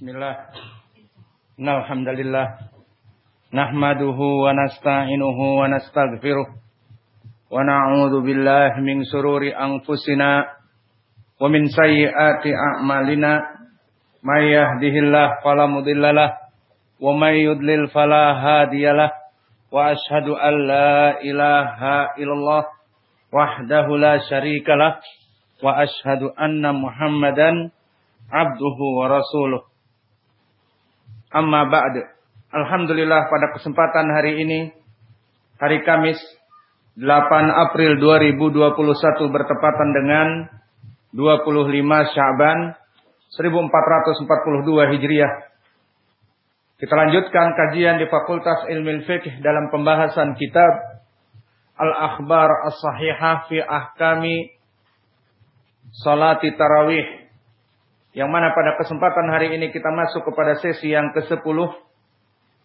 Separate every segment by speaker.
Speaker 1: Bismillah. Alhamdulillah. Nahmaduhu wa nasta'inuhu wa nastaghfiruh. Wa na'udzu billahi min sururi anfusina wa min sayyiati a'malina. May yahdihillahu fala mudhillalah wa may yudlil fala. Wa ashhadu an la ilaha illallah wahdahu la syarikalah wa ashhadu anna Muhammadan abduhu wa rasuluh. Amma ba'd. Alhamdulillah pada kesempatan hari ini hari Kamis 8 April 2021 bertepatan dengan 25 Syaban 1442 Hijriah. Kita lanjutkan kajian di Fakultas Ilmu Fiqh dalam pembahasan kitab Al-Akhbar As-Sahihah fi Ahkami Salati Tarawih yang mana pada kesempatan hari ini kita masuk kepada sesi yang ke-10.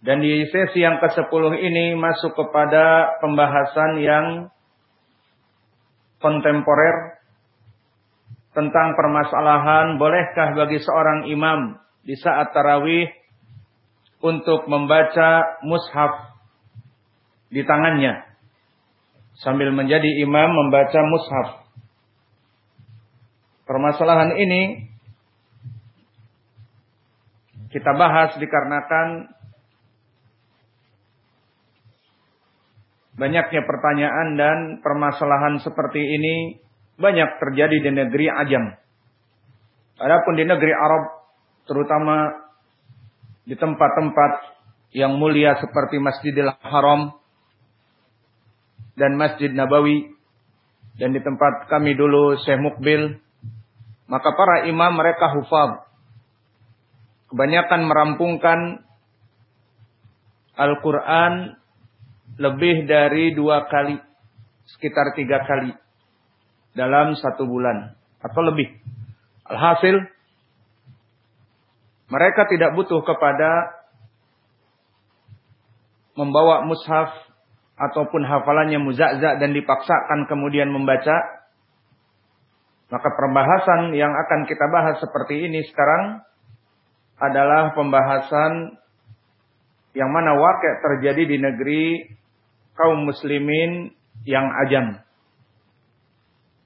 Speaker 1: Dan di sesi yang ke-10 ini masuk kepada pembahasan yang kontemporer tentang permasalahan bolehkah bagi seorang imam di saat tarawih untuk membaca mushaf di tangannya sambil menjadi imam membaca mushaf. Permasalahan ini kita bahas dikarenakan banyaknya pertanyaan dan permasalahan seperti ini banyak terjadi di negeri Ajam. Adapun di negeri Arab, terutama di tempat-tempat yang mulia seperti Masjidil Haram dan Masjid Nabawi dan di tempat kami dulu Syekh Mukbil, maka para imam mereka hufaz kebanyakan merampungkan Al-Quran lebih dari dua kali, sekitar tiga kali dalam satu bulan atau lebih. Alhasil, mereka tidak butuh kepada membawa mushaf ataupun hafalannya muzakza dan dipaksakan kemudian membaca. Maka perbahasan yang akan kita bahas seperti ini sekarang adalah pembahasan yang mana wakil terjadi di negeri kaum muslimin yang ajam.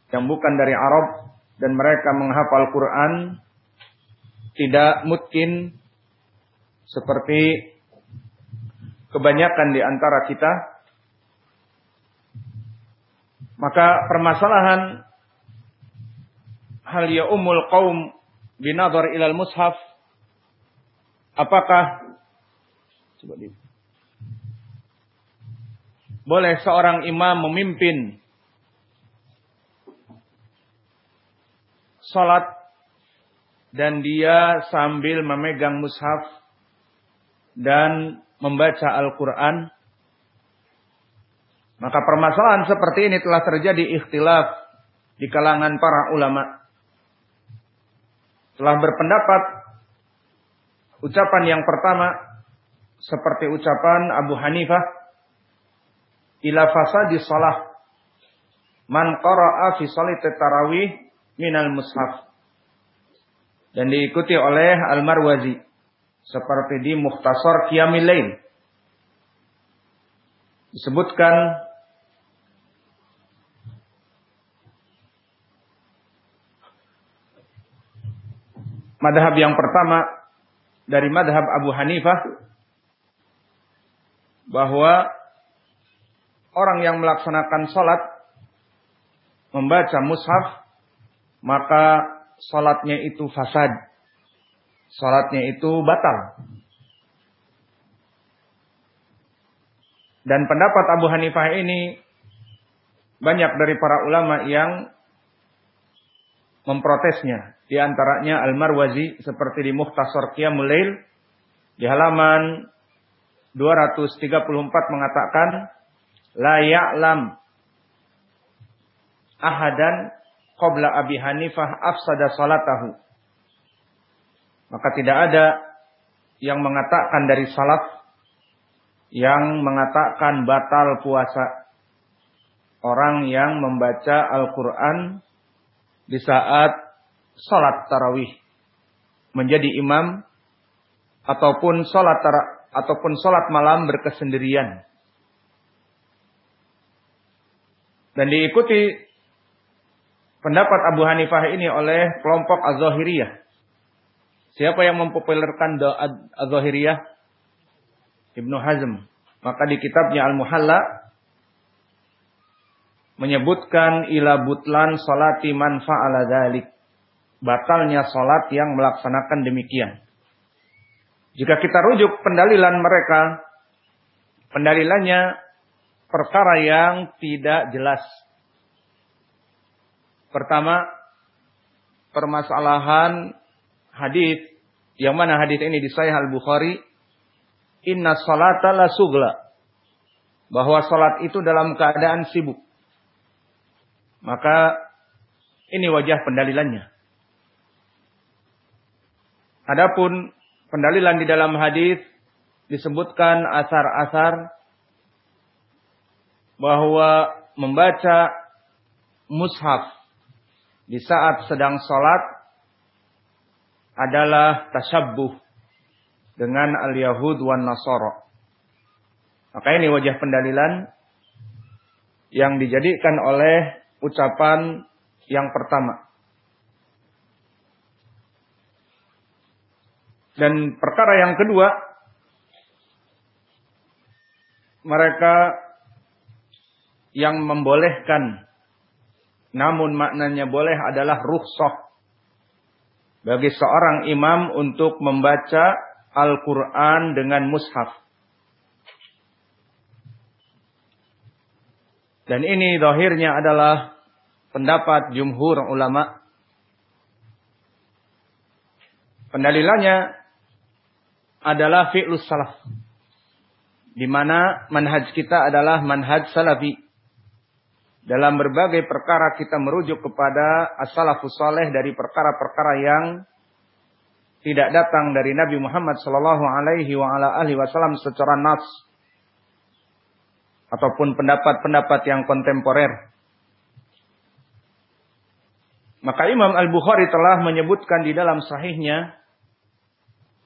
Speaker 1: Yang bukan dari Arab dan mereka menghafal Quran tidak mungkin seperti kebanyakan di antara kita. Maka permasalahan hal ya umul kaum binadhar ilal mushaf Apakah coba di, boleh seorang imam memimpin salat dan dia sambil memegang mushaf dan membaca Al-Quran. Maka permasalahan seperti ini telah terjadi ikhtilaf di kalangan para ulama. Telah berpendapat Ucapan yang pertama seperti ucapan Abu Hanifah ila fasadi salah man qara'a fi salat tarawih minal mushaf. Dan diikuti oleh Al-Marwazi seperti di Mukhtasar Qiyamil Lail disebutkan madhab yang pertama dari madhab Abu Hanifah bahwa orang yang melaksanakan sholat membaca mushaf maka sholatnya itu fasad. Sholatnya itu batal. Dan pendapat Abu Hanifah ini banyak dari para ulama yang memprotesnya. Di antaranya Al-Marwazi seperti di Mukhtasar Qiyamul Lail di halaman 234 mengatakan la ya'lam ahadan qabla Abi Hanifah afsada salatahu. Maka tidak ada yang mengatakan dari salaf yang mengatakan batal puasa orang yang membaca Al-Quran di saat salat tarawih menjadi imam ataupun salat ataupun salat malam berkesendirian. Dan diikuti pendapat Abu Hanifah ini oleh kelompok Az-Zahiriyah. Siapa yang mempopulerkan doa Az-Zahiriyah? Ibnu Hazm. Maka di kitabnya Al-Muhalla menyebutkan ila butlan salati man dzalik. Batalnya salat yang melaksanakan demikian. Jika kita rujuk pendalilan mereka, pendalilannya perkara yang tidak jelas. Pertama, permasalahan hadis yang mana hadis ini di Sahih Al-Bukhari, inna salata la sugla. Bahwa salat itu dalam keadaan sibuk. Maka ini wajah pendalilannya. Adapun pendalilan di dalam hadis disebutkan asar-asar bahwa membaca mushaf di saat sedang sholat adalah tashabbuh dengan al-Yahud wan Nasara. Maka ini wajah pendalilan yang dijadikan oleh ucapan yang pertama. Dan perkara yang kedua, mereka yang membolehkan namun maknanya boleh adalah rukhsah bagi seorang imam untuk membaca Al-Quran dengan mushaf. Dan ini zahirnya adalah pendapat jumhur ulama. Pendalilannya adalah fi'lus salaf. Di mana manhaj kita adalah manhaj salafi. Dalam berbagai perkara kita merujuk kepada as-salafus saleh dari perkara-perkara yang tidak datang dari Nabi Muhammad sallallahu alaihi wa ala alihi wasallam secara nas ataupun pendapat-pendapat yang kontemporer. Maka Imam Al-Bukhari telah menyebutkan di dalam sahihnya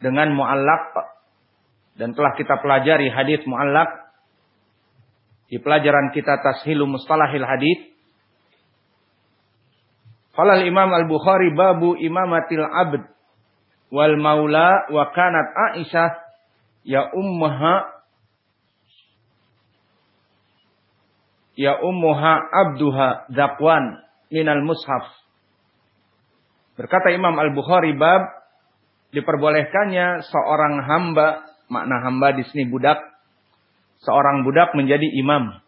Speaker 1: dengan muallak dan telah kita pelajari hadis muallak di pelajaran kita Tashilu Mustalahil Hadis. Qala Imam Al-Bukhari babu imamatil abd wal maula wa kanat Aisyah ya ummaha ya ummuha abduha zakwan minal mushaf. Berkata Imam Al-Bukhari bab diperbolehkannya seorang hamba, makna hamba di sini budak seorang budak menjadi imam.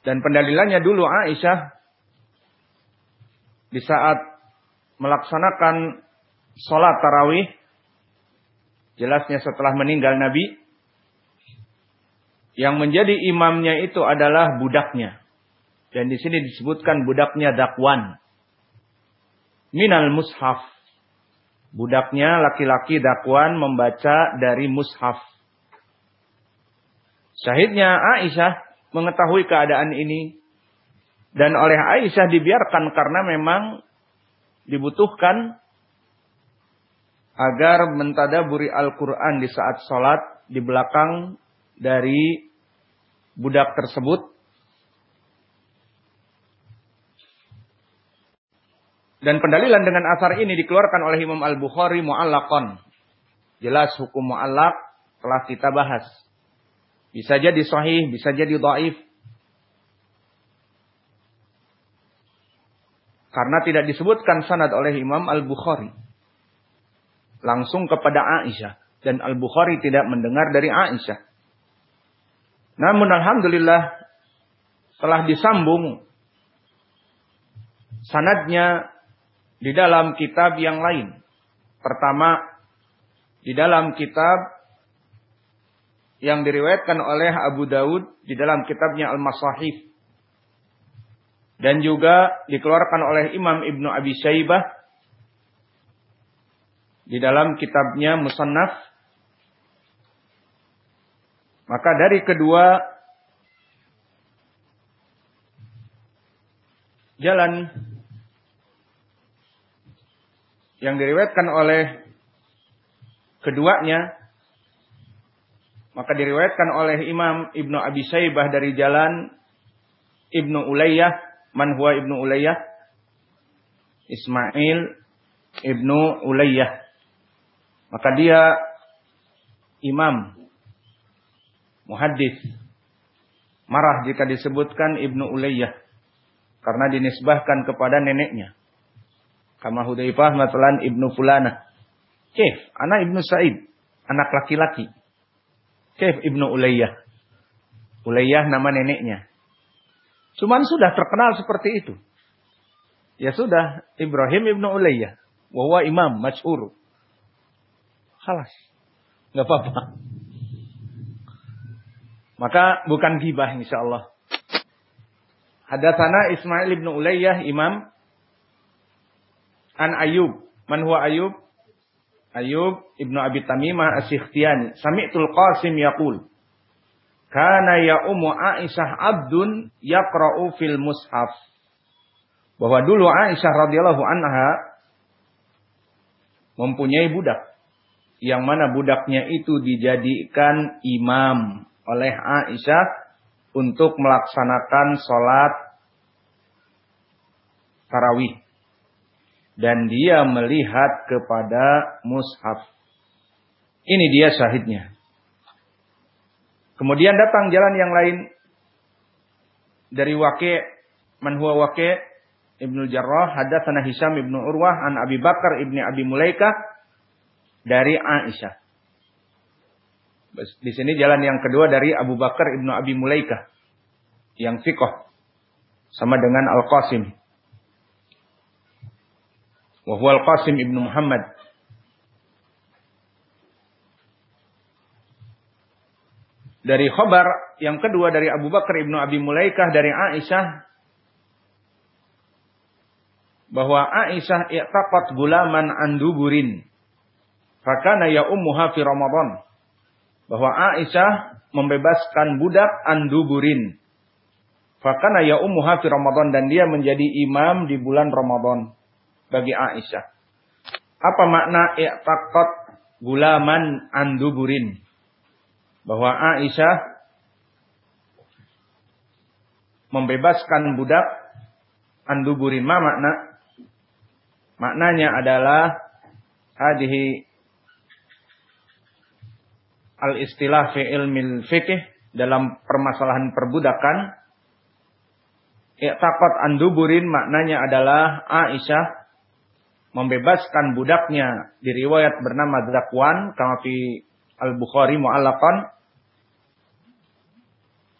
Speaker 1: Dan pendalilannya dulu Aisyah di saat melaksanakan sholat tarawih, jelasnya setelah meninggal Nabi, yang menjadi imamnya itu adalah budaknya. Dan di sini disebutkan budaknya dakwan. Minal mushaf Budaknya laki-laki dakwan membaca dari mushaf. Syahidnya Aisyah mengetahui keadaan ini. Dan oleh Aisyah dibiarkan karena memang dibutuhkan agar mentadaburi Al-Quran di saat sholat di belakang dari budak tersebut Dan pendalilan dengan asar ini dikeluarkan oleh Imam Al-Bukhari mu'allakon. Jelas hukum mu'allak telah kita bahas. Bisa jadi sahih, bisa jadi dhaif. Karena tidak disebutkan sanad oleh Imam Al-Bukhari. Langsung kepada Aisyah. Dan Al-Bukhari tidak mendengar dari Aisyah. Namun Alhamdulillah telah disambung sanadnya di dalam kitab yang lain. Pertama, di dalam kitab yang diriwayatkan oleh Abu Daud di dalam kitabnya Al-Masahif. Dan juga dikeluarkan oleh Imam Ibnu Abi Syaibah di dalam kitabnya Musannaf. Maka dari kedua jalan yang diriwayatkan oleh keduanya maka diriwayatkan oleh Imam Ibnu Abi Saibah dari jalan Ibnu Ulayyah man huwa Ibnu Ulayyah Ismail Ibnu Ulayyah. Maka dia imam muhaddis marah jika disebutkan Ibnu Ulayyah karena dinisbahkan kepada neneknya Kama Hudzaifah matalan Ibnu Fulana. Kif, anak Ibnu Sa'id, anak laki-laki. Kif Ibnu Ulayyah. Ulayyah nama neneknya. Cuman sudah terkenal seperti itu. Ya sudah, Ibrahim Ibnu Ulayyah. Wawa imam, masyhur. Halas. Gak apa-apa. Maka bukan gibah insya Allah. Ismail ibnu Ulayyah imam an Ayub. Man huwa Ayub? Ayub ibnu Abi Tamimah As-Sikhtiyani. Sami'tul Qasim yaqul. Kana ya ummu Aisyah abdun yaqra'u fil mushaf. Bahwa dulu Aisyah radhiyallahu anha mempunyai budak yang mana budaknya itu dijadikan imam oleh Aisyah untuk melaksanakan sholat tarawih dan dia melihat kepada mushaf. Ini dia syahidnya. Kemudian datang jalan yang lain dari Waqi' man huwa Ibnu Jarrah hadatsana Hisham Ibnu Urwah an Abi Bakar Ibni Abi Mulaika dari Aisyah. Di sini jalan yang kedua dari Abu Bakar Ibnu Abi Mulaika yang fiqh sama dengan Al-Qasim Wahwal Qasim ibnu Muhammad. Dari khabar yang kedua dari Abu Bakar ibnu Abi Mulaikah dari Aisyah bahwa Aisyah i'taqat gulaman anduburin fakana ya ummuha fi Ramadan bahwa Aisyah membebaskan budak anduburin fakana ya ummuha fi Ramadan dan dia menjadi imam di bulan Ramadan bagi Aisyah. Apa makna i'taqat gulaman anduburin? Bahwa Aisyah membebaskan budak anduburin. Ma makna? Maknanya adalah hadhihi al-istilah fi ilmil fikih dalam permasalahan perbudakan I'taqat anduburin maknanya adalah Aisyah membebaskan budaknya di riwayat bernama Zakwan kama fi Al-Bukhari mu'allaqan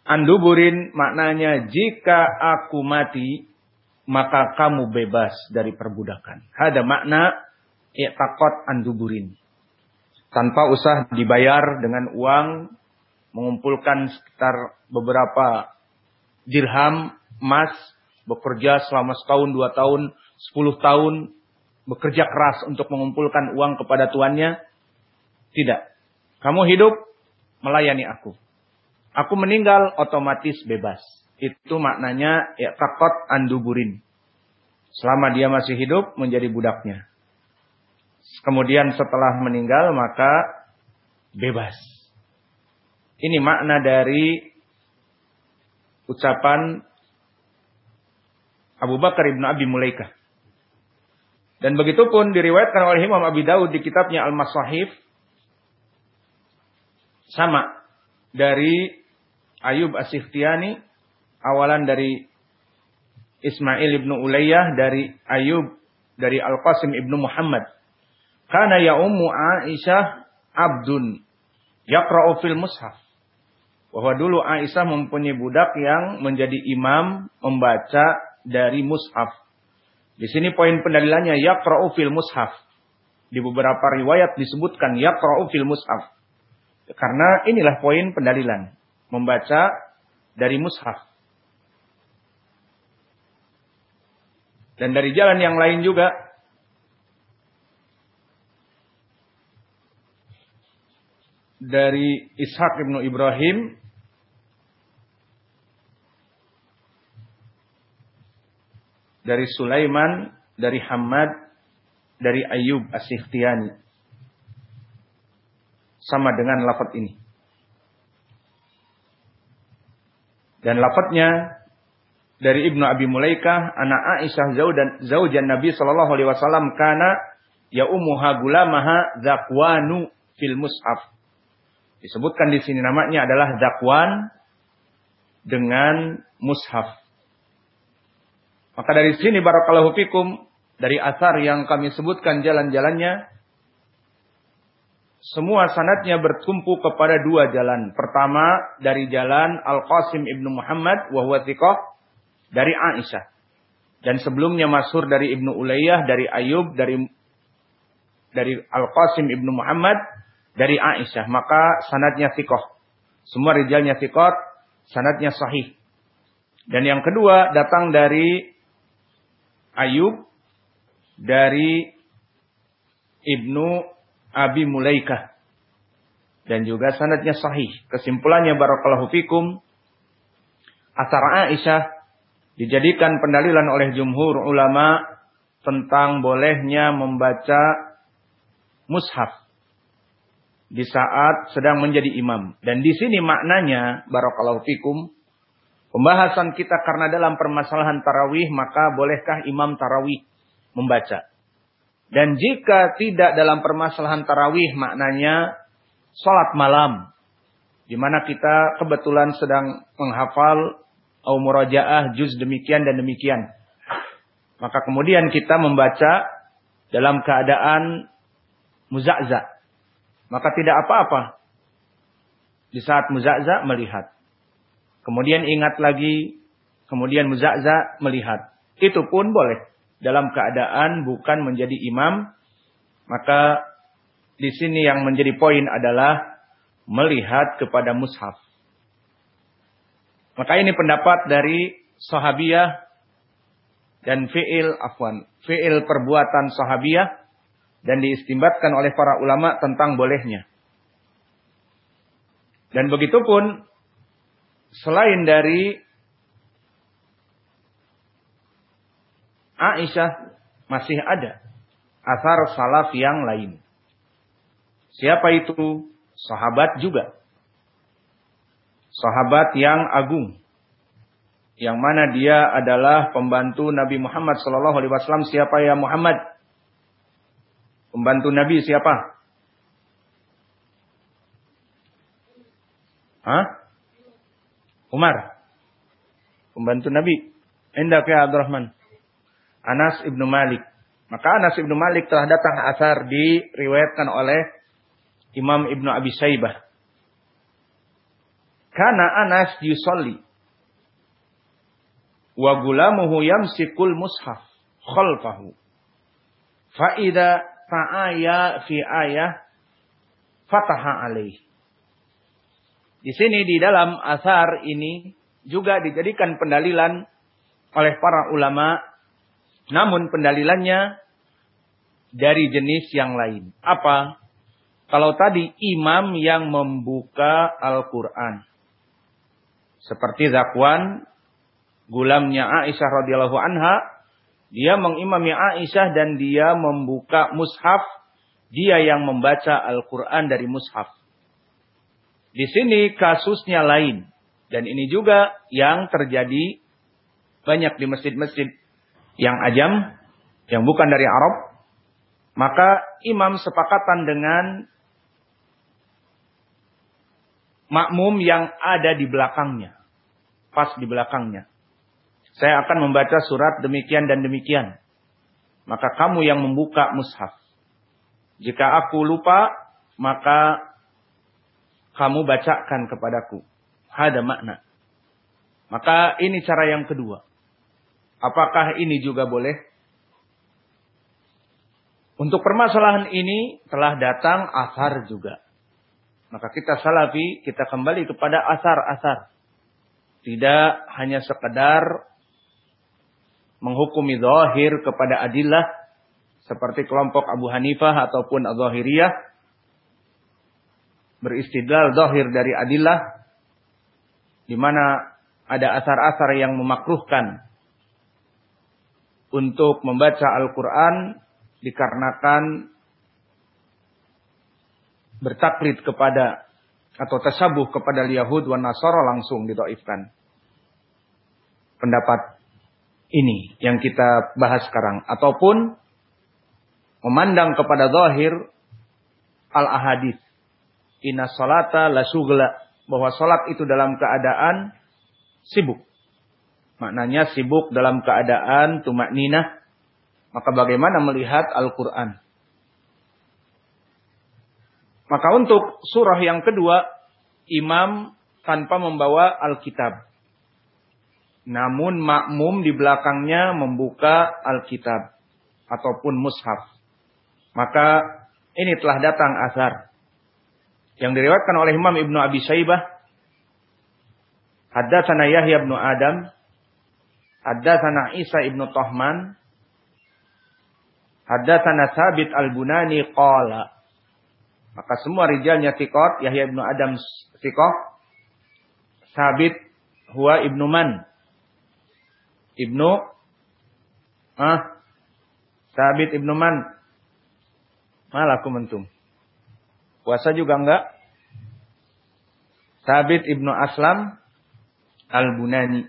Speaker 1: Anduburin maknanya jika aku mati maka kamu bebas dari perbudakan. Ada makna i'taqat anduburin. Tanpa usah dibayar dengan uang mengumpulkan sekitar beberapa dirham emas bekerja selama setahun, dua tahun, sepuluh tahun bekerja keras untuk mengumpulkan uang kepada tuannya? Tidak. Kamu hidup melayani aku. Aku meninggal otomatis bebas. Itu maknanya ya takot anduburin. Selama dia masih hidup menjadi budaknya. Kemudian setelah meninggal maka bebas. Ini makna dari ucapan Abu Bakar ibn Abi Mulaikah. Dan begitu pun diriwayatkan oleh Imam Abi Dawud di kitabnya Al-Masahif. Sama. Dari Ayub As-Sikhtiyani. Awalan dari Ismail ibnu Ulayyah. Dari Ayub. Dari Al-Qasim ibnu Muhammad. Karena ya ummu Aisyah abdun. Yakra'u fil mushaf. Bahwa dulu Aisyah mempunyai budak yang menjadi imam membaca dari mushaf di sini poin pendalilannya yaqra'u fil mushaf. Di beberapa riwayat disebutkan yaqra'u fil mushaf. Karena inilah poin pendalilan. Membaca dari mushaf. Dan dari jalan yang lain juga. Dari Ishaq ibnu Ibrahim dari Sulaiman, dari Hamad, dari Ayub As-Sikhtiyani. Sama dengan lafaz ini. Dan lafadznya dari Ibnu Abi Mulaikah, anak Aisyah zaujan, zaujan Nabi sallallahu alaihi wasallam kana ya ummuha gulamaha zakwanu fil mushaf. Disebutkan di sini namanya adalah zakwan dengan mushaf. Maka dari sini barakallahu fikum dari asar yang kami sebutkan jalan-jalannya semua sanatnya bertumpu kepada dua jalan. Pertama dari jalan Al-Qasim Ibnu Muhammad wa huwa dari Aisyah. Dan sebelumnya masur dari Ibnu Ulayyah, dari Ayub, dari dari Al-Qasim Ibnu Muhammad, dari Aisyah. Maka sanatnya thiqah. Semua rijalnya thiqat, sanatnya sahih. Dan yang kedua datang dari Ayub, dari Ibnu Abi Mulaikah. Dan juga sanadnya sahih. Kesimpulannya barakallahu fikum. Asar Aisyah dijadikan pendalilan oleh jumhur ulama tentang bolehnya membaca mushaf di saat sedang menjadi imam. Dan di sini maknanya barakallahu fikum pembahasan kita karena dalam permasalahan tarawih maka bolehkah imam tarawih membaca? Dan jika tidak dalam permasalahan tarawih maknanya sholat malam. Di mana kita kebetulan sedang menghafal au murajaah juz demikian dan demikian. Maka kemudian kita membaca dalam keadaan muzakza. Maka tidak apa-apa. Di saat muzakza melihat. Kemudian ingat lagi. Kemudian muzakza melihat. Itu pun boleh dalam keadaan bukan menjadi imam, maka di sini yang menjadi poin adalah melihat kepada mushaf. Maka ini pendapat dari sahabiyah dan fi'il afwan, fi'il perbuatan sahabiyah dan diistimbatkan oleh para ulama tentang bolehnya. Dan begitu pun selain dari Aisyah masih ada asar salaf yang lain. Siapa itu? Sahabat juga. Sahabat yang agung. Yang mana dia adalah pembantu Nabi Muhammad sallallahu alaihi wasallam. Siapa ya Muhammad? Pembantu Nabi siapa? Hah? Umar. Pembantu Nabi. Indah ya Abdurrahman. Anas ibnu Malik. Maka Anas ibnu Malik telah datang asar diriwayatkan oleh Imam ibnu Abi Saibah. Karena Anas yusolli. Wa gulamuhu yamsikul mushaf khalfahu. Fa'ida ta'aya fi ayah fataha alaih. Di sini di dalam asar ini juga dijadikan pendalilan oleh para ulama namun pendalilannya dari jenis yang lain. Apa? Kalau tadi imam yang membuka Al-Quran. Seperti Zakwan, gulamnya Aisyah radhiyallahu anha. Dia mengimami Aisyah dan dia membuka mushaf. Dia yang membaca Al-Quran dari mushaf. Di sini kasusnya lain. Dan ini juga yang terjadi banyak di masjid-masjid yang ajam, yang bukan dari Arab, maka imam sepakatan dengan makmum yang ada di belakangnya. Pas di belakangnya. Saya akan membaca surat demikian dan demikian. Maka kamu yang membuka mushaf. Jika aku lupa, maka kamu bacakan kepadaku. Ada makna. Maka ini cara yang kedua. Apakah ini juga boleh? Untuk permasalahan ini telah datang asar juga. Maka kita salafi, kita kembali kepada asar-asar. Tidak hanya sekedar menghukumi zahir kepada adillah. Seperti kelompok Abu Hanifah ataupun Zahiriyah. Beristidlal zahir dari adillah. Di mana ada asar-asar yang memakruhkan untuk membaca Al-Quran dikarenakan bertaklid kepada atau tasabuh kepada Yahud wa Nasara langsung didoifkan. Pendapat ini yang kita bahas sekarang. Ataupun memandang kepada zahir al-ahadith. Inna salata la sugla. Bahwa salat itu dalam keadaan sibuk. Maknanya sibuk dalam keadaan tumak ninah. Maka bagaimana melihat Al-Quran? Maka untuk surah yang kedua, imam tanpa membawa Alkitab. Namun makmum di belakangnya membuka Alkitab ataupun mushaf. Maka ini telah datang asar yang diriwayatkan oleh Imam Ibnu Abi Syaibah Haddatsana Yahya bin Adam Haddatsana Isa ibnu Tohman Haddatsana Sabit Al-Bunani qala maka semua rijalnya Sikot, Yahya ibnu Adam Sikot, Sabit huwa ibnu Man. Ibnu ah Sabit ibnu Man. Malah mentum. Puasa juga enggak? Sabit ibnu Aslam Al-Bunani.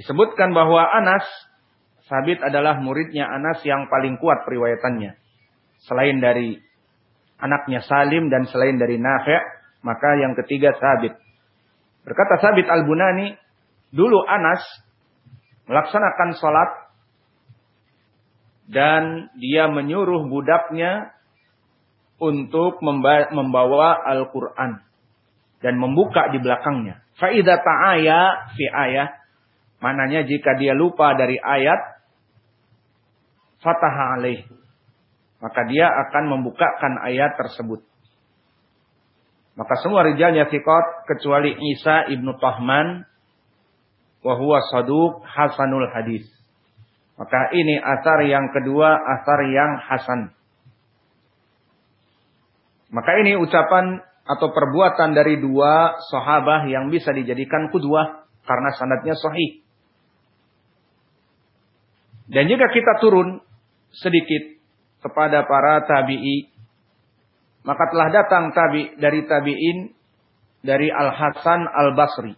Speaker 1: Disebutkan bahwa Anas, Sabit adalah muridnya Anas yang paling kuat periwayatannya. Selain dari anaknya Salim dan selain dari Nafi' maka yang ketiga Sabit. Berkata Sabit Al-Bunani, dulu Anas melaksanakan sholat dan dia menyuruh budaknya untuk membawa Al-Quran dan membuka di belakangnya. Faidah ta'aya fi ayah. Mananya jika dia lupa dari ayat, fatah alaih maka dia akan membukakan ayat tersebut. Maka semua rijalnya fikot kecuali Isa ibnu Tahman wahwa saduk hasanul hadis. Maka ini asar yang kedua, asar yang hasan. Maka ini ucapan atau perbuatan dari dua sahabah yang bisa dijadikan kudwah karena sanadnya sahih. Dan jika kita turun sedikit kepada para tabi'i. Maka telah datang tabi dari tabi'in dari Al Hasan Al Basri.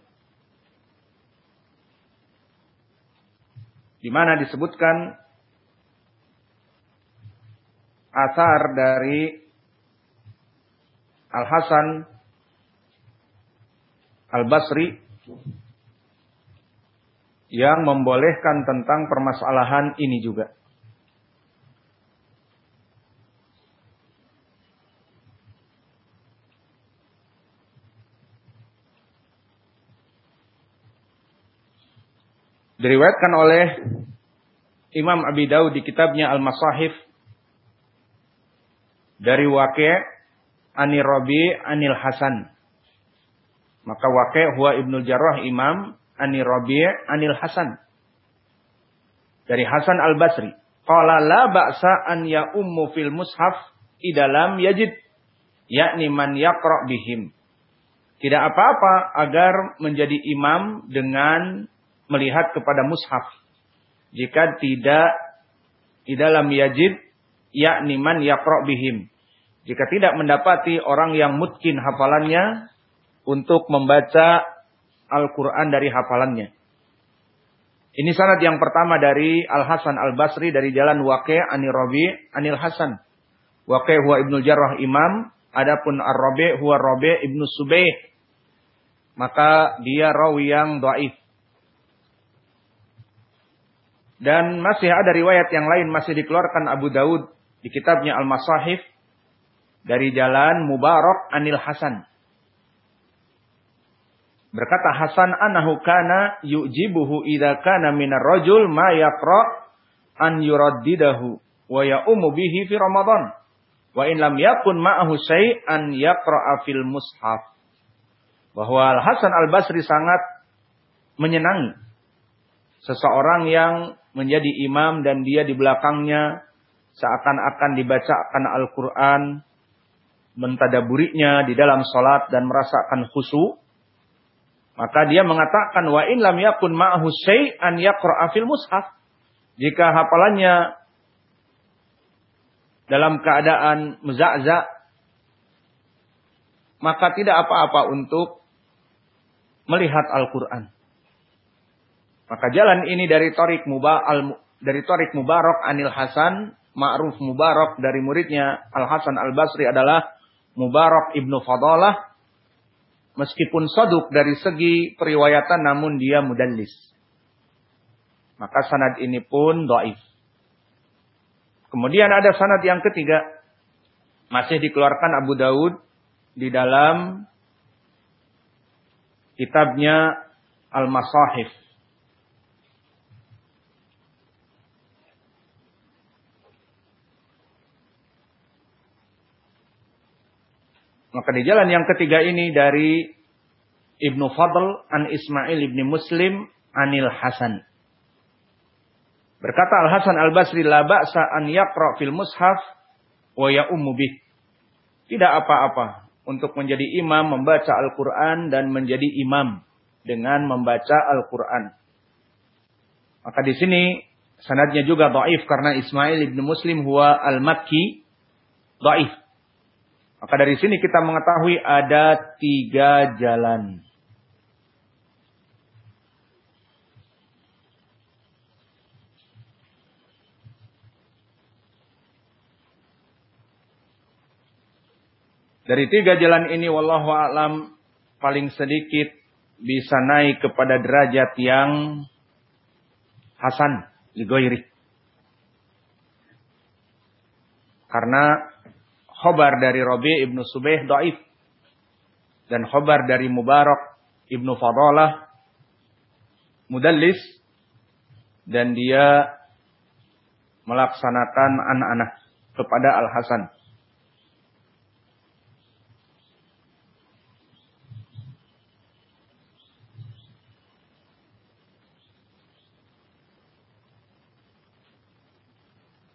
Speaker 1: Di mana disebutkan asar dari Al Hasan Al Basri yang membolehkan tentang permasalahan ini juga. Diriwayatkan oleh Imam Abi Daud di kitabnya Al-Masahif dari Waqi' Ani Rabi Anil Hasan. Maka Waqi' huwa Ibnu Jarrah Imam Ani Rabi Anil Hasan. Dari Hasan Al-Basri. Qala la ba'sa an ya ummu fil mushaf idalam yajid yakni man yaqra bihim. Tidak apa-apa agar menjadi imam dengan melihat kepada mushaf. Jika tidak di dalam yajid, yakni man yaqra bihim. Jika tidak mendapati orang yang mungkin hafalannya untuk membaca Al-Quran dari hafalannya. Ini sanad yang pertama dari Al-Hasan Al-Basri dari jalan Waqi' Ani Rabi' Anil Hasan. Waqi' huwa Ibnu Jarrah Imam, adapun Ar-Rabi' huwa Rabi' Ibnu Subaih. Maka dia rawi yang dhaif. Dan masih ada riwayat yang lain masih dikeluarkan Abu Daud di kitabnya Al-Masahif dari jalan Mubarak Anil Hasan. Berkata Hasan anahu kana yujibuhu idza kana minar rajul ma yaqra an yuraddidahu wa ya'umu bihi fi Ramadan. Wa in lam yakun ma'ahu an yaqra'a fil mushaf. Bahwa Al Hasan Al Basri sangat menyenangi seseorang yang menjadi imam dan dia di belakangnya seakan-akan dibacakan Al-Quran, mentadaburinya di dalam sholat dan merasakan khusyuk, maka dia mengatakan wa in lam yakun ma'ahu syai'an yaqra'a fil mushaf. Jika hafalannya dalam keadaan mezakza maka tidak apa-apa untuk melihat Al-Qur'an. Maka jalan ini dari Torik Muba al, dari Torik Mubarak Anil Hasan, Ma'ruf Mubarak dari muridnya Al Hasan Al Basri adalah Mubarak ibnu Fadalah. Meskipun saduk dari segi periwayatan namun dia mudallis. Maka sanad ini pun doif. Kemudian ada sanad yang ketiga. Masih dikeluarkan Abu Daud di dalam kitabnya Al-Masahif. Maka di jalan yang ketiga ini dari Ibnu Fadl an Ismail ibni Muslim anil Hasan. Berkata Al Hasan Al Basri la ba'sa an yaqra fil mushaf wa ya'ummu bih. Tidak apa-apa untuk menjadi imam membaca Al-Qur'an dan menjadi imam dengan membaca Al-Qur'an. Maka di sini sanadnya juga dhaif karena Ismail ibn Muslim huwa al-Makki dhaif. Maka dari sini kita mengetahui ada tiga jalan. Dari tiga jalan ini wallahu alam paling sedikit bisa naik kepada derajat yang hasan ligoiri. Karena khobar dari Rabi ibnu Subaih doif. Dan khobar dari Mubarak ibnu Fadalah mudallis. Dan dia melaksanakan anak-anak kepada Al-Hasan.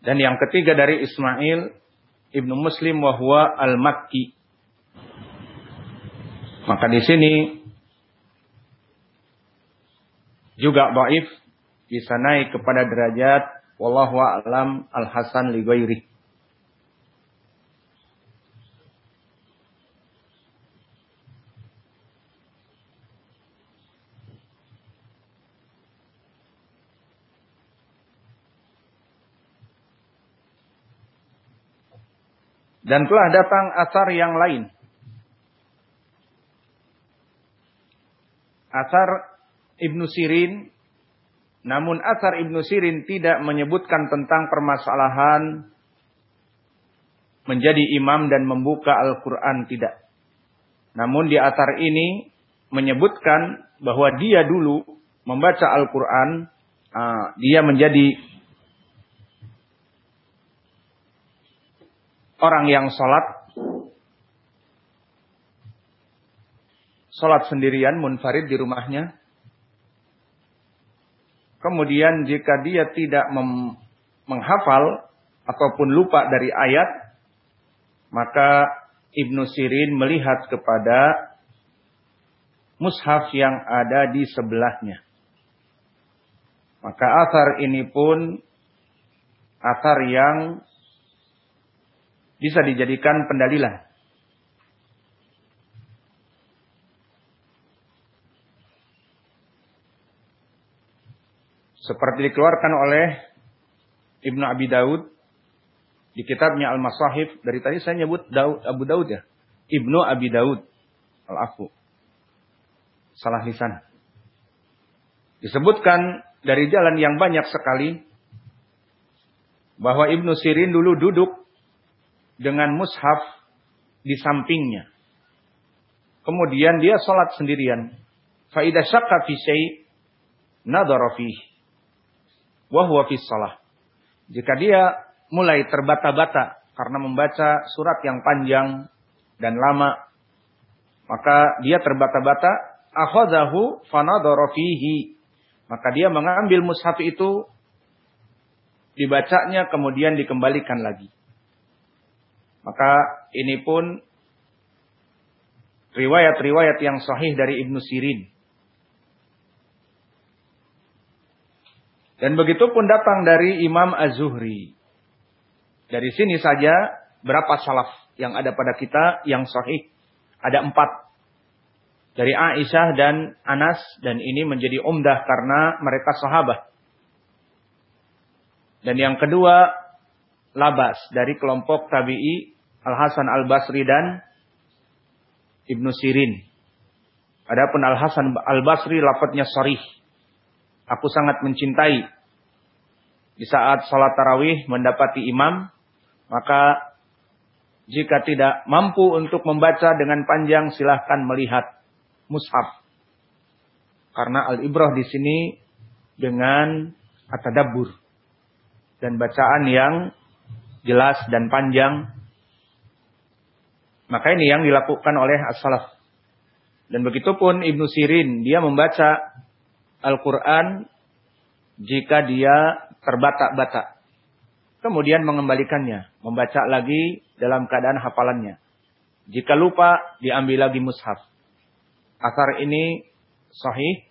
Speaker 1: Dan yang ketiga dari Ismail Ibnu Muslim wahwa al-Makki. Maka di sini juga dhaif bisa naik kepada derajat wallahu a'lam al-hasan li ghairi. Dan telah datang asar yang lain. Asar Ibnu Sirin. Namun asar Ibnu Sirin tidak menyebutkan tentang permasalahan menjadi imam dan membuka Al-Quran. Tidak. Namun di asar ini menyebutkan bahwa dia dulu membaca Al-Quran. Uh, dia menjadi orang yang sholat sholat sendirian munfarid di rumahnya. Kemudian jika dia tidak menghafal ataupun lupa dari ayat, maka Ibnu Sirin melihat kepada mushaf yang ada di sebelahnya. Maka asar ini pun asar yang bisa dijadikan pendalilan. Seperti dikeluarkan oleh Ibnu Abi Daud di kitabnya Al-Masahif. Dari tadi saya nyebut Daud, Abu Daud ya. Ibnu Abi Daud. Al-Afu. Salah lisan. Disebutkan dari jalan yang banyak sekali bahwa Ibnu Sirin dulu duduk dengan mushaf di sampingnya. Kemudian dia sholat sendirian. Faidah syakka fi syai' nadhara Wa huwa fi salah. Jika dia mulai terbata-bata karena membaca surat yang panjang dan lama, maka dia terbata-bata, akhadahu fanadhara fihi. Maka dia mengambil mushaf itu dibacanya kemudian dikembalikan lagi. Maka ini pun riwayat-riwayat yang sahih dari Ibnu Sirin. Dan begitu pun datang dari Imam Az-Zuhri. Dari sini saja berapa salaf yang ada pada kita yang sahih? Ada empat. Dari Aisyah dan Anas. Dan ini menjadi umdah karena mereka sahabat. Dan yang kedua, Labas. Dari kelompok tabi'i Al-Hasan Al-Basri dan Ibnu Sirin. Adapun Al-Hasan Al-Basri lafadznya sorih. Aku sangat mencintai. Di saat salat tarawih mendapati imam. Maka jika tidak mampu untuk membaca dengan panjang silahkan melihat mushaf. Karena al-ibrah di sini dengan atadabbur dan bacaan yang jelas dan panjang. Maka ini yang dilakukan oleh as-salaf. Dan begitu pun Ibnu Sirin, dia membaca Al-Quran jika dia terbata-bata. Kemudian mengembalikannya, membaca lagi dalam keadaan hafalannya. Jika lupa, diambil lagi mushaf. Asar ini sahih.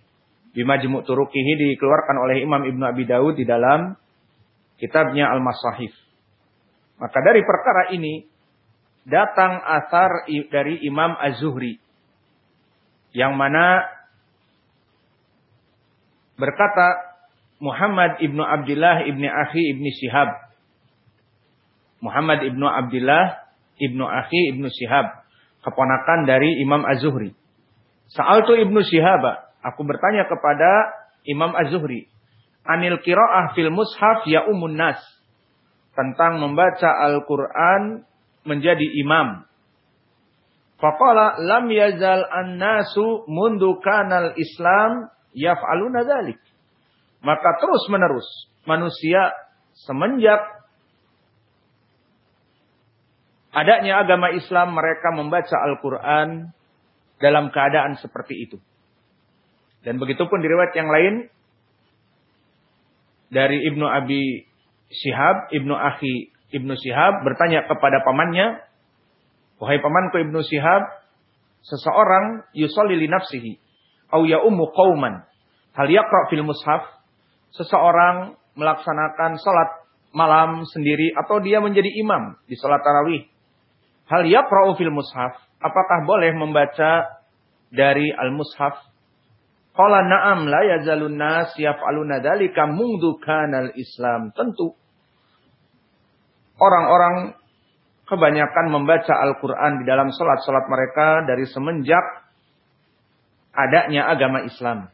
Speaker 1: Bimajmu' turukihi dikeluarkan oleh Imam Ibnu Abi Dawud di dalam kitabnya Al-Masahif. Maka dari perkara ini, datang asar dari Imam Az-Zuhri yang mana berkata Muhammad ibnu Abdullah ibni Akhi ibni Sihab. Muhammad ibnu Abdullah ibnu Akhi ibnu Sihab. Keponakan dari Imam Az-Zuhri. Sa'altu ibnu Sihab. Aku bertanya kepada Imam Az-Zuhri. Anil kira'ah fil mushaf ya umun nas. Tentang membaca Al-Quran menjadi imam. Faqala lam yazal an-nasu mundu kanal Islam yaf'aluna dzalik. Maka terus menerus manusia semenjak adanya agama Islam mereka membaca Al-Qur'an dalam keadaan seperti itu. Dan begitu pun di yang lain dari Ibnu Abi Syihab, Ibnu Akhi Ibnu Syihab bertanya kepada pamannya, Wahai pamanku Ibnu Sihab, seseorang yusolli li nafsihi au ya'ummu qauman. Hal yaqra fil mushaf, seseorang melaksanakan salat malam sendiri atau dia menjadi imam di salat tarawih. Hal yaqra'u fil mushaf, apakah boleh membaca dari al-mushaf? Qala na'am la yazalun nas yaf'aluna dzalika mundu kanal Islam. Tentu orang-orang kebanyakan membaca Al-Quran di dalam sholat-sholat mereka dari semenjak adanya agama Islam.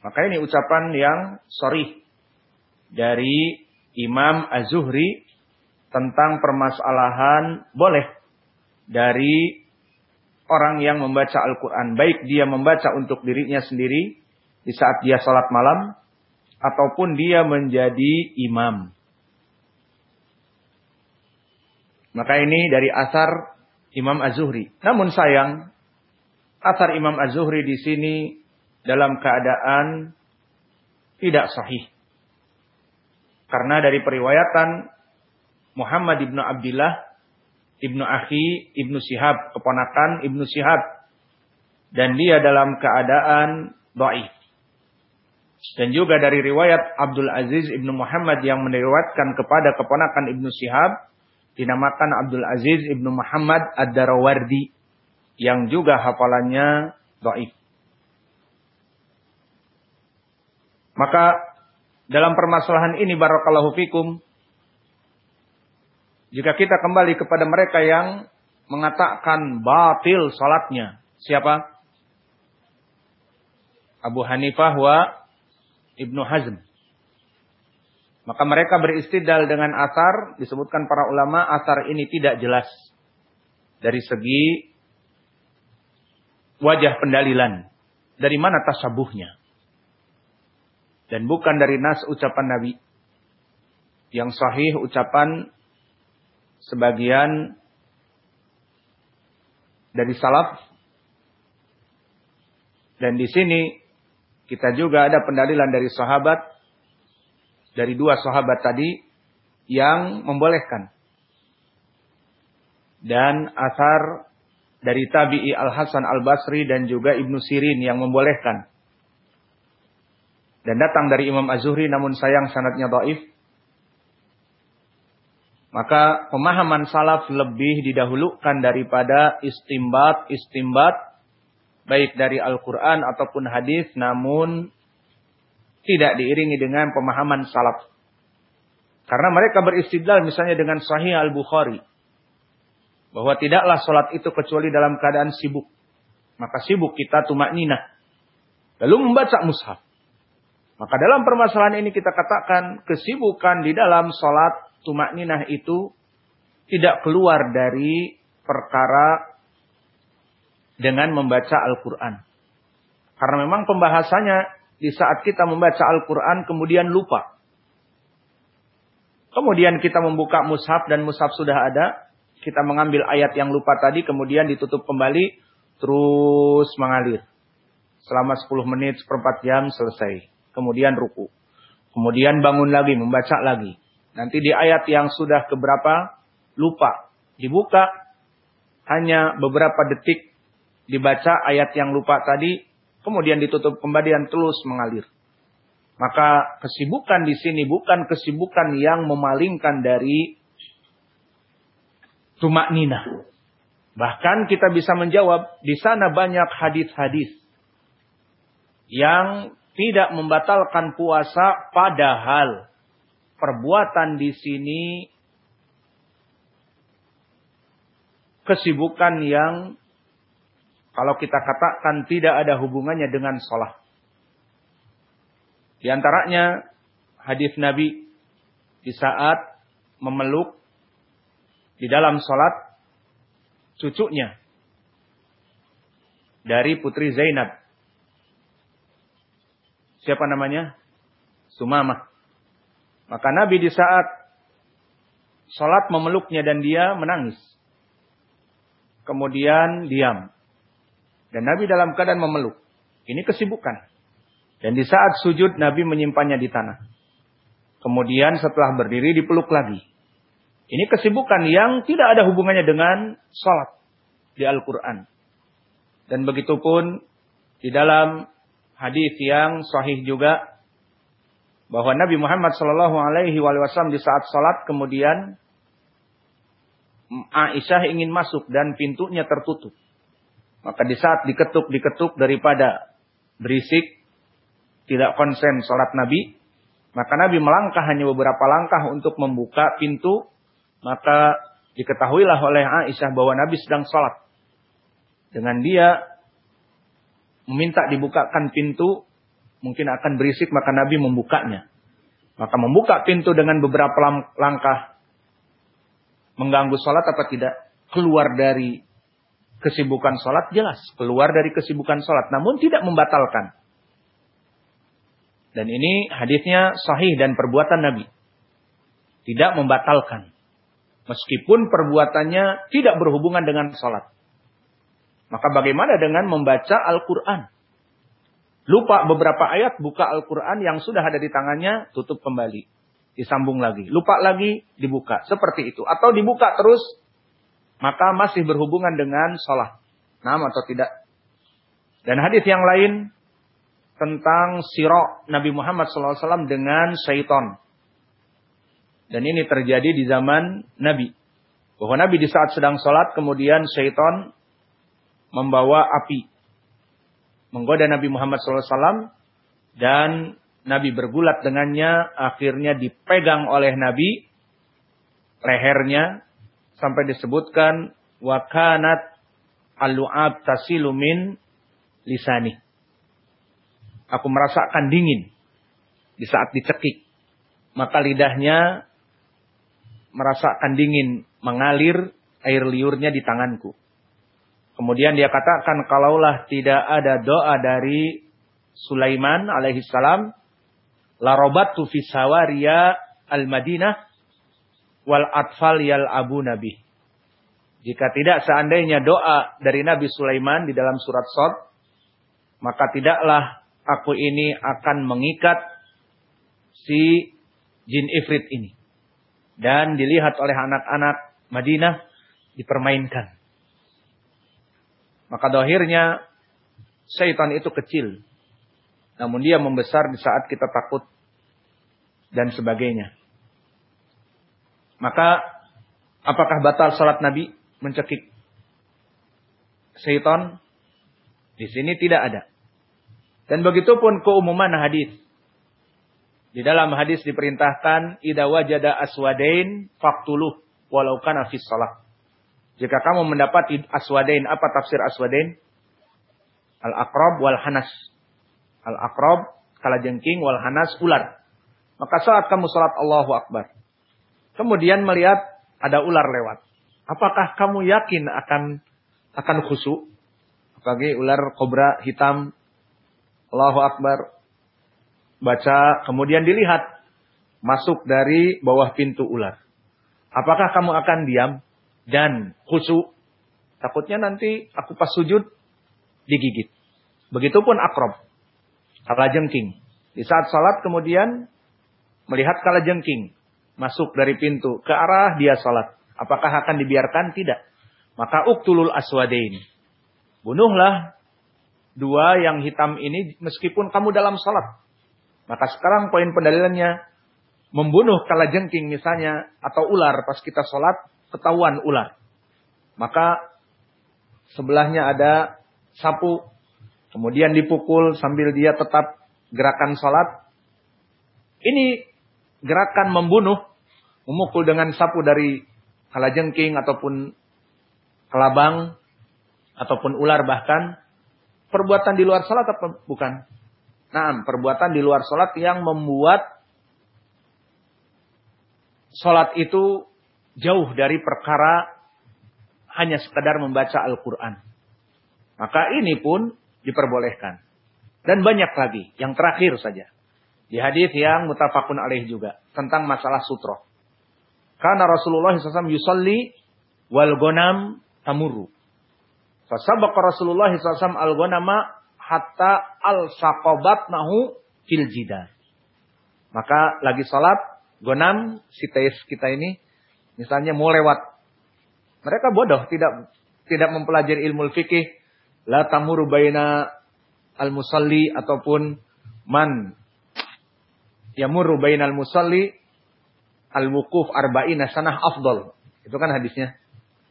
Speaker 1: Maka ini ucapan yang sorry dari Imam Az-Zuhri tentang permasalahan boleh dari orang yang membaca Al-Quran. Baik dia membaca untuk dirinya sendiri di saat dia sholat malam. Ataupun dia menjadi imam. Maka ini dari asar Imam Az-Zuhri. Namun sayang, asar Imam Az-Zuhri di sini dalam keadaan tidak sahih. Karena dari periwayatan Muhammad ibnu Abdullah ibnu Akhi ibnu Sihab keponakan ibnu Sihab dan dia dalam keadaan dhaif. Dan juga dari riwayat Abdul Aziz ibnu Muhammad yang meriwayatkan kepada keponakan ibnu Sihab dinamakan Abdul Aziz ibnu Muhammad Ad-Darawardi yang juga hafalannya dhaif. Maka dalam permasalahan ini barakallahu fikum jika kita kembali kepada mereka yang mengatakan batil salatnya, siapa? Abu Hanifah wa Ibnu Hazm. Maka mereka beristidal dengan asar, disebutkan para ulama, asar ini tidak jelas. Dari segi wajah pendalilan. Dari mana tasabuhnya. Dan bukan dari nas ucapan Nabi. Yang sahih ucapan sebagian dari salaf. Dan di sini kita juga ada pendalilan dari sahabat dari dua sahabat tadi yang membolehkan. Dan asar dari tabi'i Al-Hasan Al-Basri dan juga Ibnu Sirin yang membolehkan. Dan datang dari Imam Az-Zuhri namun sayang sanatnya dhaif. Maka pemahaman salaf lebih didahulukan daripada istimbat-istimbat baik dari Al-Quran ataupun hadis namun tidak diiringi dengan pemahaman salaf. Karena mereka beristidlal misalnya dengan Sahih Al-Bukhari. Bahwa tidaklah sholat itu kecuali dalam keadaan sibuk. Maka sibuk kita tumak nina. Lalu membaca mushaf. Maka dalam permasalahan ini kita katakan kesibukan di dalam sholat tumak ninah itu tidak keluar dari perkara dengan membaca Al-Quran. Karena memang pembahasannya di saat kita membaca Al-Quran kemudian lupa. Kemudian kita membuka mushaf dan mushaf sudah ada. Kita mengambil ayat yang lupa tadi kemudian ditutup kembali. Terus mengalir. Selama 10 menit, seperempat jam selesai. Kemudian ruku. Kemudian bangun lagi, membaca lagi. Nanti di ayat yang sudah keberapa lupa dibuka hanya beberapa detik dibaca ayat yang lupa tadi kemudian ditutup kembali dan terus mengalir. Maka kesibukan di sini bukan kesibukan yang memalingkan dari tumak nina. Bahkan kita bisa menjawab di sana banyak hadis-hadis yang tidak membatalkan puasa padahal perbuatan di sini kesibukan yang kalau kita katakan tidak ada hubungannya dengan sholat. Di antaranya hadis Nabi di saat memeluk di dalam sholat cucunya dari putri Zainab. Siapa namanya? Sumamah. Maka Nabi di saat sholat memeluknya dan dia menangis. Kemudian diam. Dan Nabi dalam keadaan memeluk. Ini kesibukan. Dan di saat sujud Nabi menyimpannya di tanah. Kemudian setelah berdiri dipeluk lagi. Ini kesibukan yang tidak ada hubungannya dengan sholat di Al-Quran. Dan begitu pun di dalam hadis yang sahih juga bahwa Nabi Muhammad Shallallahu Alaihi Wasallam di saat sholat kemudian Aisyah ingin masuk dan pintunya tertutup. Maka di saat diketuk-diketuk daripada berisik, tidak konsen sholat Nabi, maka Nabi melangkah hanya beberapa langkah untuk membuka pintu, maka diketahuilah oleh Aisyah bahwa Nabi sedang sholat. Dengan dia meminta dibukakan pintu, mungkin akan berisik maka Nabi membukanya. Maka membuka pintu dengan beberapa langkah mengganggu sholat apa tidak? Keluar dari kesibukan sholat jelas. Keluar dari kesibukan sholat. Namun tidak membatalkan. Dan ini hadisnya sahih dan perbuatan Nabi. Tidak membatalkan. Meskipun perbuatannya tidak berhubungan dengan sholat. Maka bagaimana dengan membaca Al-Quran? Lupa beberapa ayat, buka Al-Quran yang sudah ada di tangannya, tutup kembali. Disambung lagi. Lupa lagi, dibuka. Seperti itu. Atau dibuka terus, maka masih berhubungan dengan sholat. Nama atau tidak. Dan hadis yang lain tentang sirok Nabi Muhammad SAW dengan syaitan. Dan ini terjadi di zaman Nabi. Bahwa Nabi di saat sedang sholat, kemudian syaitan membawa api menggoda Nabi Muhammad SAW dan Nabi bergulat dengannya akhirnya dipegang oleh Nabi lehernya sampai disebutkan wakanat alu'ab tasilumin lisani. Aku merasakan dingin di saat dicekik. Maka lidahnya merasakan dingin mengalir air liurnya di tanganku. Kemudian dia katakan kalaulah tidak ada doa dari Sulaiman alaihi salam la robatu fi sawaria al-Madinah wal atfal yal abu nabi. Jika tidak seandainya doa dari Nabi Sulaiman di dalam surat Sod, maka tidaklah aku ini akan mengikat si jin ifrit ini. Dan dilihat oleh anak-anak Madinah dipermainkan. Maka dohirnya syaitan itu kecil. Namun dia membesar di saat kita takut dan sebagainya. Maka Apakah batal salat Nabi mencekik syaitan? Di sini tidak ada. Dan begitu pun keumuman hadis. Di dalam hadis diperintahkan idza wajada aswadain faqtuluh walau kana fi shalah. Jika kamu mendapat aswadain, apa tafsir aswadain? Al-aqrab wal hanas. Al-aqrab kalajengking wal hanas ular. Maka saat kamu salat Allahu Akbar. Kemudian melihat ada ular lewat. Apakah kamu yakin akan akan khusyuk? Apalagi ular kobra hitam. Allahu Akbar. Baca, kemudian dilihat. Masuk dari bawah pintu ular. Apakah kamu akan diam dan khusyuk? Takutnya nanti aku pas sujud digigit. Begitupun akrob. Kalajengking. Di saat salat kemudian melihat kalajengking masuk dari pintu ke arah dia salat. Apakah akan dibiarkan? Tidak. Maka uktulul aswadain. Bunuhlah dua yang hitam ini meskipun kamu dalam salat. Maka sekarang poin pendalilannya membunuh kalajengking misalnya atau ular pas kita salat ketahuan ular. Maka sebelahnya ada sapu kemudian dipukul sambil dia tetap gerakan salat. Ini gerakan membunuh, memukul dengan sapu dari kalajengking ataupun kelabang ataupun ular bahkan perbuatan di luar salat apa bukan? Nah, perbuatan di luar salat yang membuat salat itu jauh dari perkara hanya sekedar membaca Al-Quran. Maka ini pun diperbolehkan. Dan banyak lagi. Yang terakhir saja. Di hadis yang mutafakun alaih juga tentang masalah sutroh. Karena Rasulullah SAW yusalli wal gonam tamuru. Fasabak Rasulullah SAW al gonama hatta al sakobat nahu fil jidar. Maka lagi salat, gonam si teis kita ini misalnya mau lewat. Mereka bodoh, tidak tidak mempelajari ilmu fikih, la tamuru baina al musalli ataupun man yamurru bainal musalli al-wukuf arba'ina sanah afdol. Itu kan hadisnya.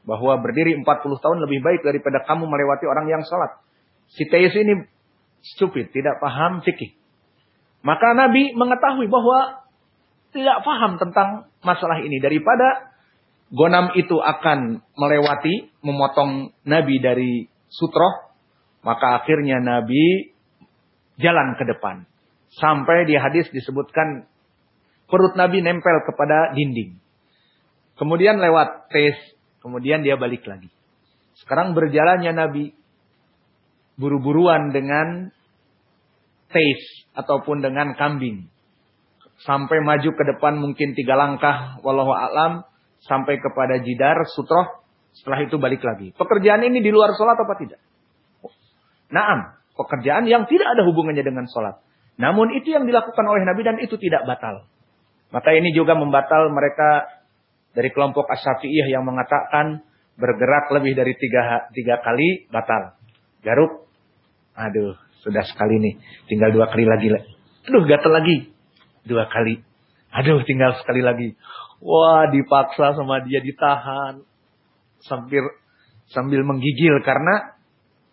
Speaker 1: Bahwa berdiri 40 tahun lebih baik daripada kamu melewati orang yang sholat. Si Teis ini stupid, tidak paham fikih. Maka Nabi mengetahui bahwa tidak paham tentang masalah ini. Daripada Gonam itu akan melewati, memotong Nabi dari sutroh. Maka akhirnya Nabi jalan ke depan. Sampai di hadis disebutkan perut Nabi nempel kepada dinding. Kemudian lewat tes, kemudian dia balik lagi. Sekarang berjalannya Nabi buru-buruan dengan tes ataupun dengan kambing. Sampai maju ke depan mungkin tiga langkah, walau alam, sampai kepada jidar, sutroh, setelah itu balik lagi. Pekerjaan ini di luar sholat apa tidak? Naam, pekerjaan yang tidak ada hubungannya dengan sholat. Namun itu yang dilakukan oleh Nabi dan itu tidak batal. Maka ini juga membatal mereka dari kelompok Asyafi'iyah yang mengatakan bergerak lebih dari tiga, tiga kali batal. Garuk, aduh sudah sekali nih, tinggal dua kali lagi. Aduh gatal lagi, dua kali. Aduh tinggal sekali lagi. Wah dipaksa sama dia ditahan. Sambil, sambil menggigil karena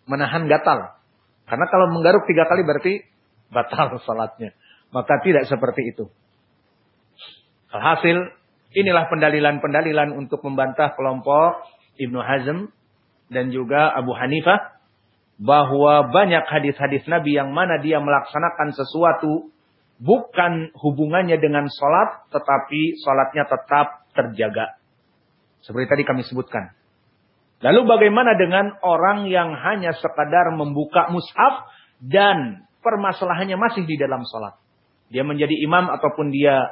Speaker 1: menahan gatal. Karena kalau menggaruk tiga kali berarti batal salatnya. Maka tidak seperti itu. Alhasil, inilah pendalilan-pendalilan untuk membantah kelompok Ibnu Hazm dan juga Abu Hanifah bahwa banyak hadis-hadis Nabi yang mana dia melaksanakan sesuatu bukan hubungannya dengan sholat, tetapi sholatnya tetap terjaga. Seperti tadi kami sebutkan. Lalu bagaimana dengan orang yang hanya sekadar membuka mushaf dan permasalahannya masih di dalam sholat. Dia menjadi imam ataupun dia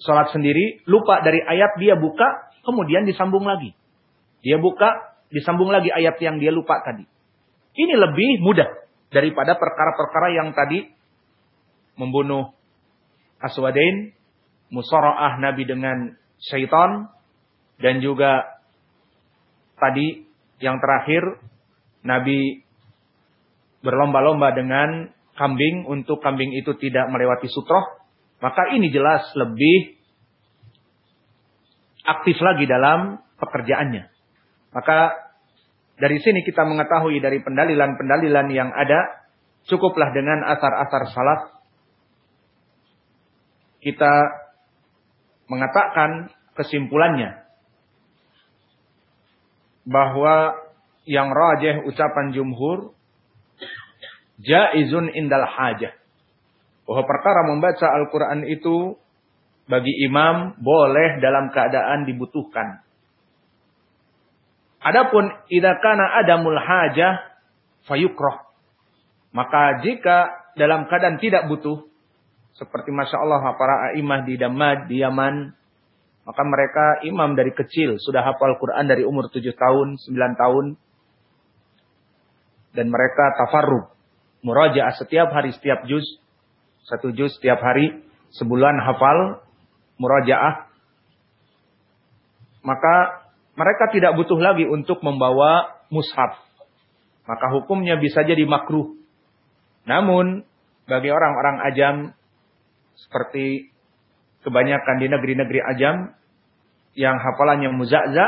Speaker 1: sholat sendiri, lupa dari ayat dia buka, kemudian disambung lagi. Dia buka, disambung lagi ayat yang dia lupa tadi. Ini lebih mudah daripada perkara-perkara yang tadi membunuh Aswadain, musara'ah Nabi dengan syaitan, dan juga tadi yang terakhir Nabi berlomba-lomba dengan kambing untuk kambing itu tidak melewati sutroh, maka ini jelas lebih aktif lagi dalam pekerjaannya. Maka dari sini kita mengetahui dari pendalilan-pendalilan yang ada, cukuplah dengan asar-asar salaf. Kita mengatakan kesimpulannya bahwa yang rajih ucapan jumhur jaizun indal hajah. Bahwa perkara membaca Al-Quran itu bagi imam boleh dalam keadaan dibutuhkan. Adapun idza kana adamul hajah fayukroh. Maka jika dalam keadaan tidak butuh seperti masya Allah para imam di Damad, di Yaman, maka mereka imam dari kecil sudah hafal Quran dari umur 7 tahun, 9 tahun. Dan mereka tafarrug, murajaah setiap hari setiap juz, satu juz setiap hari, sebulan hafal murajaah, maka mereka tidak butuh lagi untuk membawa mushaf. Maka hukumnya bisa jadi makruh. Namun, bagi orang-orang ajam, seperti kebanyakan di negeri-negeri ajam, yang hafalannya muzakza,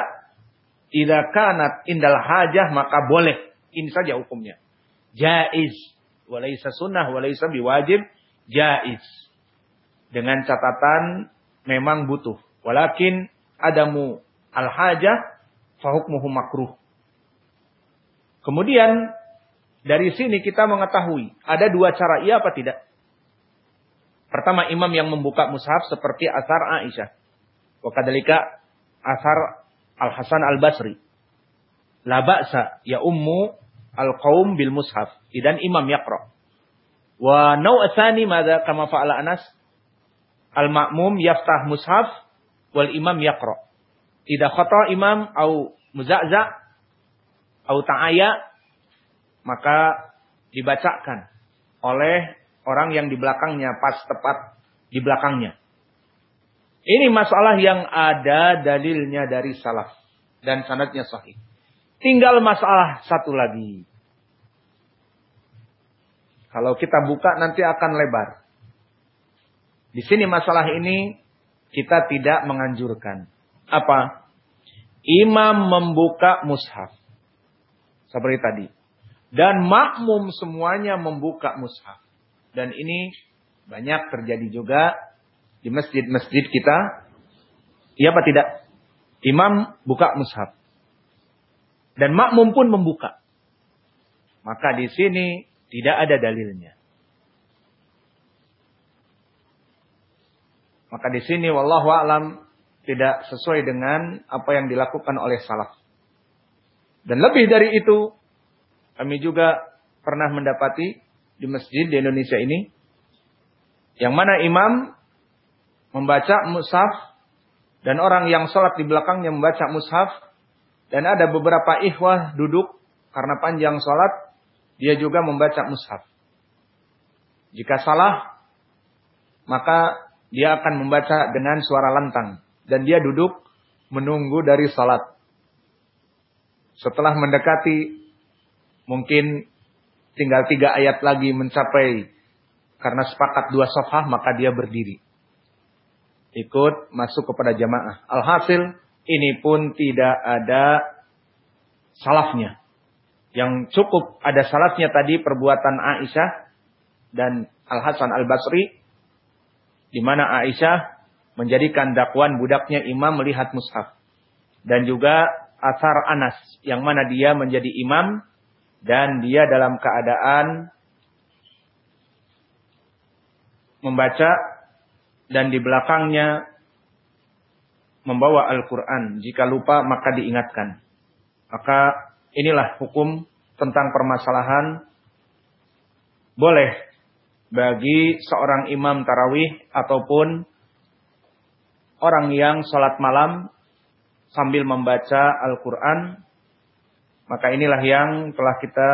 Speaker 1: idza kanat indal hajah maka boleh. Ini saja hukumnya. Jaiz. Walaysa sunnah, walaysa biwajib. Jaiz. Dengan catatan memang butuh. Walakin adamu al-hajah fahukmuhu makruh. Kemudian dari sini kita mengetahui ada dua cara iya apa tidak. Pertama imam yang membuka mushaf seperti asar Aisyah. Wakadalika asar Al-Hasan Al-Basri. La ba'sa ya ummu al-qaum bil mushaf. Idan imam yakra. Wa naw'athani madha kama fa'ala Anas al-ma'mum yaftah mushaf wal imam yaqra. Tidak khata imam au muza'za au ta'aya maka dibacakan oleh orang yang di belakangnya pas tepat di belakangnya. Ini masalah yang ada dalilnya dari salaf dan sanadnya sahih. Tinggal masalah satu lagi. Kalau kita buka nanti akan lebar. Di sini masalah ini kita tidak menganjurkan. Apa? Imam membuka mushaf. Seperti tadi. Dan makmum semuanya membuka mushaf. Dan ini banyak terjadi juga di masjid-masjid kita. Iya apa tidak? Imam buka mushaf. Dan makmum pun membuka. Maka di sini tidak ada dalilnya. Maka di sini wallahu alam tidak sesuai dengan apa yang dilakukan oleh salaf. Dan lebih dari itu, kami juga pernah mendapati di masjid di Indonesia ini yang mana imam membaca mushaf dan orang yang sholat di belakangnya membaca mushaf dan ada beberapa ikhwah duduk karena panjang sholat dia juga membaca mushaf. Jika salah maka dia akan membaca dengan suara lantang dan dia duduk menunggu dari salat. Setelah mendekati mungkin tinggal tiga ayat lagi mencapai karena sepakat dua safah maka dia berdiri. Ikut masuk kepada jamaah. Alhasil ini pun tidak ada salafnya. Yang cukup ada salafnya tadi perbuatan Aisyah dan Al Hasan Al Basri di mana Aisyah menjadikan dakwan budaknya imam melihat mushaf. Dan juga asar Anas yang mana dia menjadi imam dan dia dalam keadaan membaca dan di belakangnya membawa Al-Quran. Jika lupa maka diingatkan. Maka inilah hukum tentang permasalahan boleh bagi seorang imam tarawih ataupun orang yang sholat malam sambil membaca Al-Quran. Maka inilah yang telah kita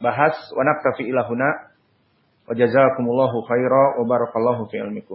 Speaker 1: bahas. Wa naktafi ilahuna. Wa jazakumullahu khaira wa barakallahu fi ilmikum.